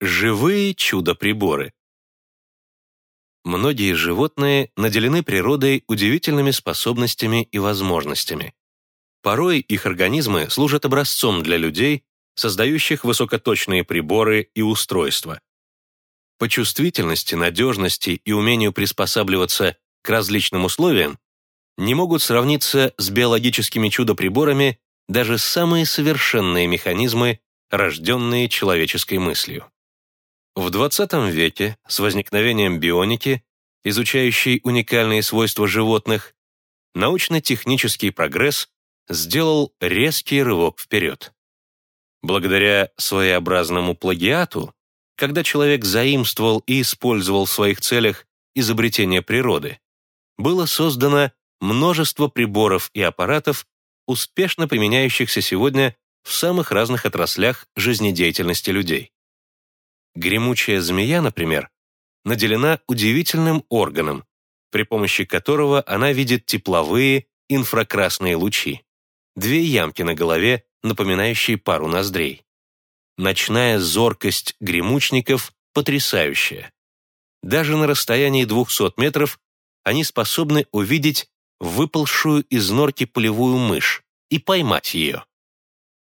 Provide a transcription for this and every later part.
Живые чудо-приборы. Многие животные наделены природой удивительными способностями и возможностями. Порой их организмы служат образцом для людей, создающих высокоточные приборы и устройства. По чувствительности, надежности и умению приспосабливаться к различным условиям не могут сравниться с биологическими чудо-приборами даже самые совершенные механизмы, рожденные человеческой мыслью. В 20 веке с возникновением бионики, изучающей уникальные свойства животных, научно-технический прогресс сделал резкий рывок вперед. Благодаря своеобразному плагиату, когда человек заимствовал и использовал в своих целях изобретения природы, было создано множество приборов и аппаратов, успешно применяющихся сегодня в самых разных отраслях жизнедеятельности людей. Гремучая змея, например, наделена удивительным органом, при помощи которого она видит тепловые инфракрасные лучи. Две ямки на голове, напоминающие пару ноздрей. Ночная зоркость гремучников потрясающая. Даже на расстоянии 200 метров они способны увидеть выползшую из норки полевую мышь и поймать ее.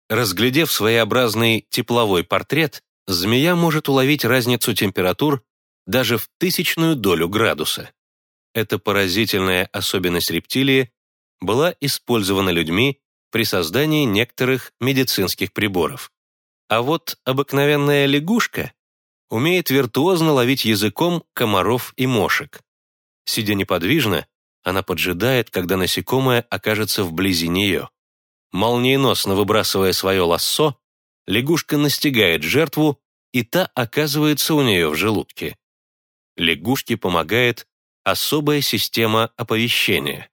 Разглядев своеобразный тепловой портрет, змея может уловить разницу температур даже в тысячную долю градуса. Эта поразительная особенность рептилии была использована людьми при создании некоторых медицинских приборов. А вот обыкновенная лягушка умеет виртуозно ловить языком комаров и мошек. Сидя неподвижно, она поджидает, когда насекомое окажется вблизи нее. Молниеносно выбрасывая свое лассо, лягушка настигает жертву и та оказывается у нее в желудке. Лягушке помогает особая система оповещения.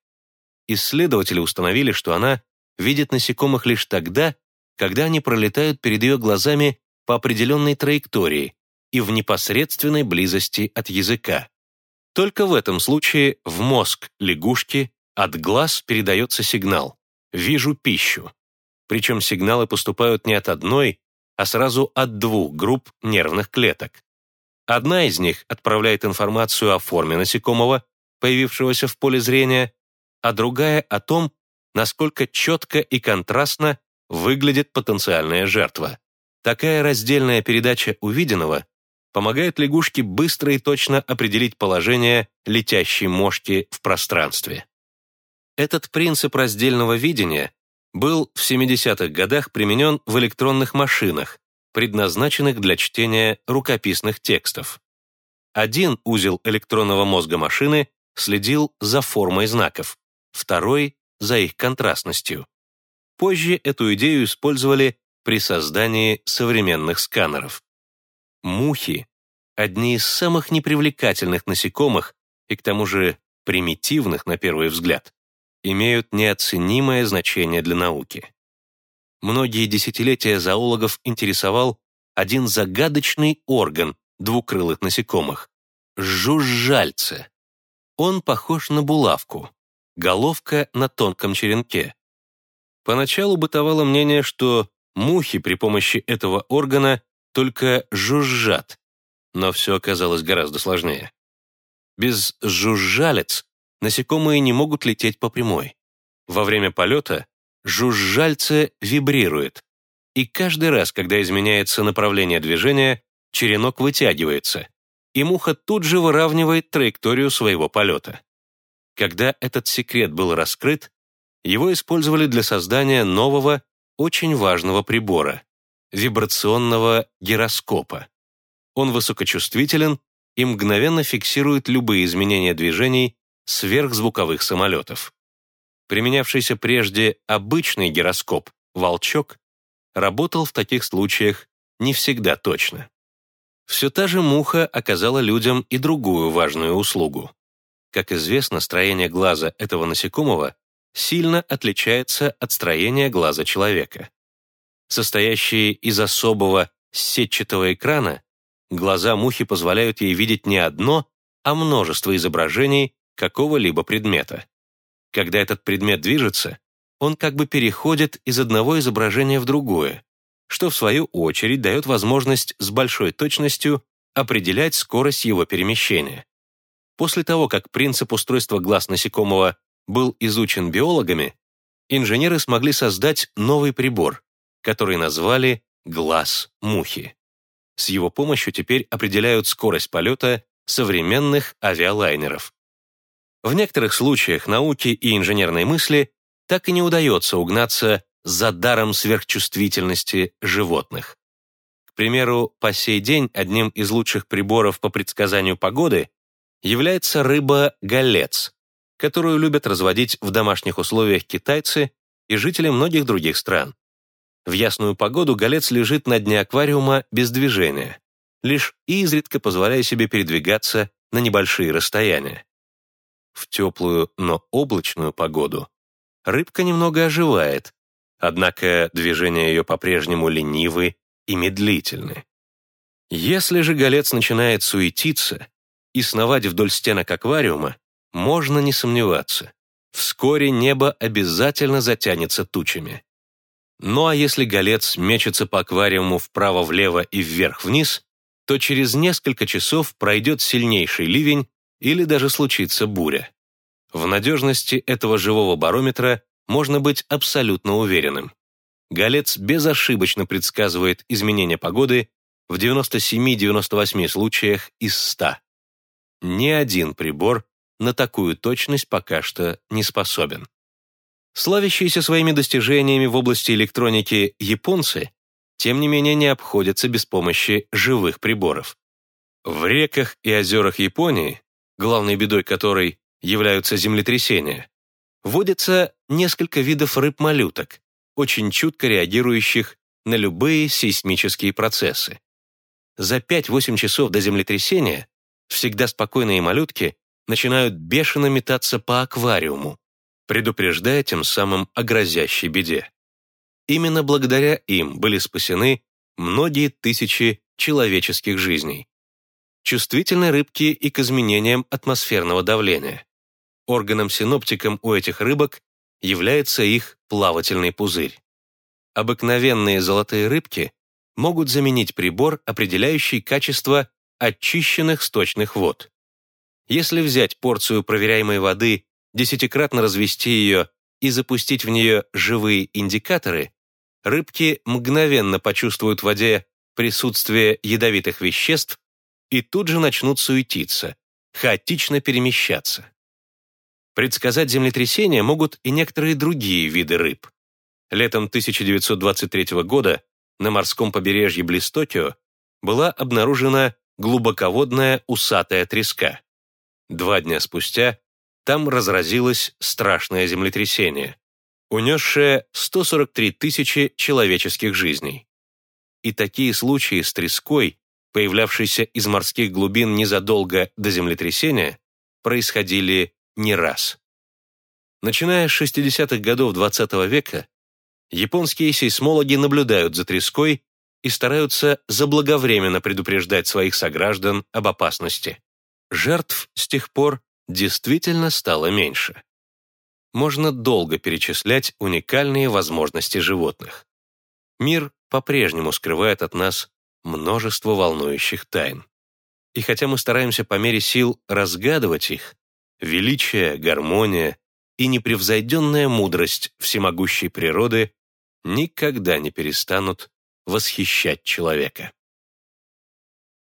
Исследователи установили, что она видит насекомых лишь тогда, когда они пролетают перед ее глазами по определенной траектории и в непосредственной близости от языка. Только в этом случае в мозг лягушки от глаз передается сигнал «вижу пищу». Причем сигналы поступают не от одной, а сразу от двух групп нервных клеток. Одна из них отправляет информацию о форме насекомого, появившегося в поле зрения, а другая о том, насколько четко и контрастно выглядит потенциальная жертва. Такая раздельная передача увиденного помогает лягушке быстро и точно определить положение летящей мошки в пространстве. Этот принцип раздельного видения был в 70-х годах применен в электронных машинах, предназначенных для чтения рукописных текстов. Один узел электронного мозга машины следил за формой знаков, второй — за их контрастностью. Позже эту идею использовали при создании современных сканеров. Мухи — одни из самых непривлекательных насекомых и к тому же примитивных на первый взгляд имеют неоценимое значение для науки. Многие десятилетия зоологов интересовал один загадочный орган двукрылых насекомых – жужжальце. Он похож на булавку, головка на тонком черенке. Поначалу бытовало мнение, что мухи при помощи этого органа только жужжат, но все оказалось гораздо сложнее. Без жужжалец насекомые не могут лететь по прямой. Во время полета жужжальце вибрирует, и каждый раз, когда изменяется направление движения, черенок вытягивается, и муха тут же выравнивает траекторию своего полета. Когда этот секрет был раскрыт, его использовали для создания нового, очень важного прибора – вибрационного гироскопа. Он высокочувствителен и мгновенно фиксирует любые изменения движений сверхзвуковых самолетов. Применявшийся прежде обычный гироскоп «Волчок» работал в таких случаях не всегда точно. Все та же муха оказала людям и другую важную услугу. Как известно, строение глаза этого насекомого сильно отличается от строения глаза человека. Состоящие из особого сетчатого экрана, глаза мухи позволяют ей видеть не одно, а множество изображений какого-либо предмета. Когда этот предмет движется, он как бы переходит из одного изображения в другое, что в свою очередь дает возможность с большой точностью определять скорость его перемещения. После того, как принцип устройства глаз насекомого был изучен биологами, инженеры смогли создать новый прибор, который назвали «глаз мухи». С его помощью теперь определяют скорость полета современных авиалайнеров. В некоторых случаях науки и инженерной мысли так и не удается угнаться за даром сверхчувствительности животных. К примеру, по сей день одним из лучших приборов по предсказанию погоды является рыба-галец, которую любят разводить в домашних условиях китайцы и жители многих других стран. В ясную погоду галец лежит на дне аквариума без движения, лишь изредка позволяя себе передвигаться на небольшие расстояния. В теплую, но облачную погоду рыбка немного оживает, однако движения ее по-прежнему ленивы и медлительны. Если же голец начинает суетиться и сновать вдоль стенок аквариума, можно не сомневаться, вскоре небо обязательно затянется тучами. Ну а если голец мечется по аквариуму вправо-влево и вверх-вниз, то через несколько часов пройдет сильнейший ливень или даже случится буря. В надежности этого живого барометра можно быть абсолютно уверенным. Галец безошибочно предсказывает изменения погоды в 97-98 случаях из 100. Ни один прибор на такую точность пока что не способен. Славящиеся своими достижениями в области электроники японцы, тем не менее, не обходятся без помощи живых приборов. В реках и озерах Японии, главной бедой которой являются землетрясения, водится несколько видов рыб-малюток, очень чутко реагирующих на любые сейсмические процессы. За 5-8 часов до землетрясения всегда спокойные малютки начинают бешено метаться по аквариуму, предупреждая тем самым о грозящей беде. Именно благодаря им были спасены многие тысячи человеческих жизней. Чувствительны рыбки и к изменениям атмосферного давления. Органом-синоптиком у этих рыбок является их плавательный пузырь. Обыкновенные золотые рыбки могут заменить прибор, определяющий качество очищенных сточных вод. Если взять порцию проверяемой воды, десятикратно развести ее и запустить в нее живые индикаторы, рыбки мгновенно почувствуют в воде присутствие ядовитых веществ и тут же начнут суетиться, хаотично перемещаться. Предсказать землетрясения могут и некоторые другие виды рыб. Летом 1923 года на морском побережье близ Токио была обнаружена глубоководная усатая треска. Два дня спустя там разразилось страшное землетрясение, унесшее 143 тысячи человеческих жизней. И такие случаи с треской, появлявшейся из морских глубин незадолго до землетрясения, происходили не раз. Начиная с 60-х годов XX -го века, японские сейсмологи наблюдают за треской и стараются заблаговременно предупреждать своих сограждан об опасности. Жертв с тех пор действительно стало меньше. Можно долго перечислять уникальные возможности животных. Мир по-прежнему скрывает от нас множество волнующих тайн. И хотя мы стараемся по мере сил разгадывать их, величие, гармония и непревзойденная мудрость всемогущей природы никогда не перестанут восхищать человека.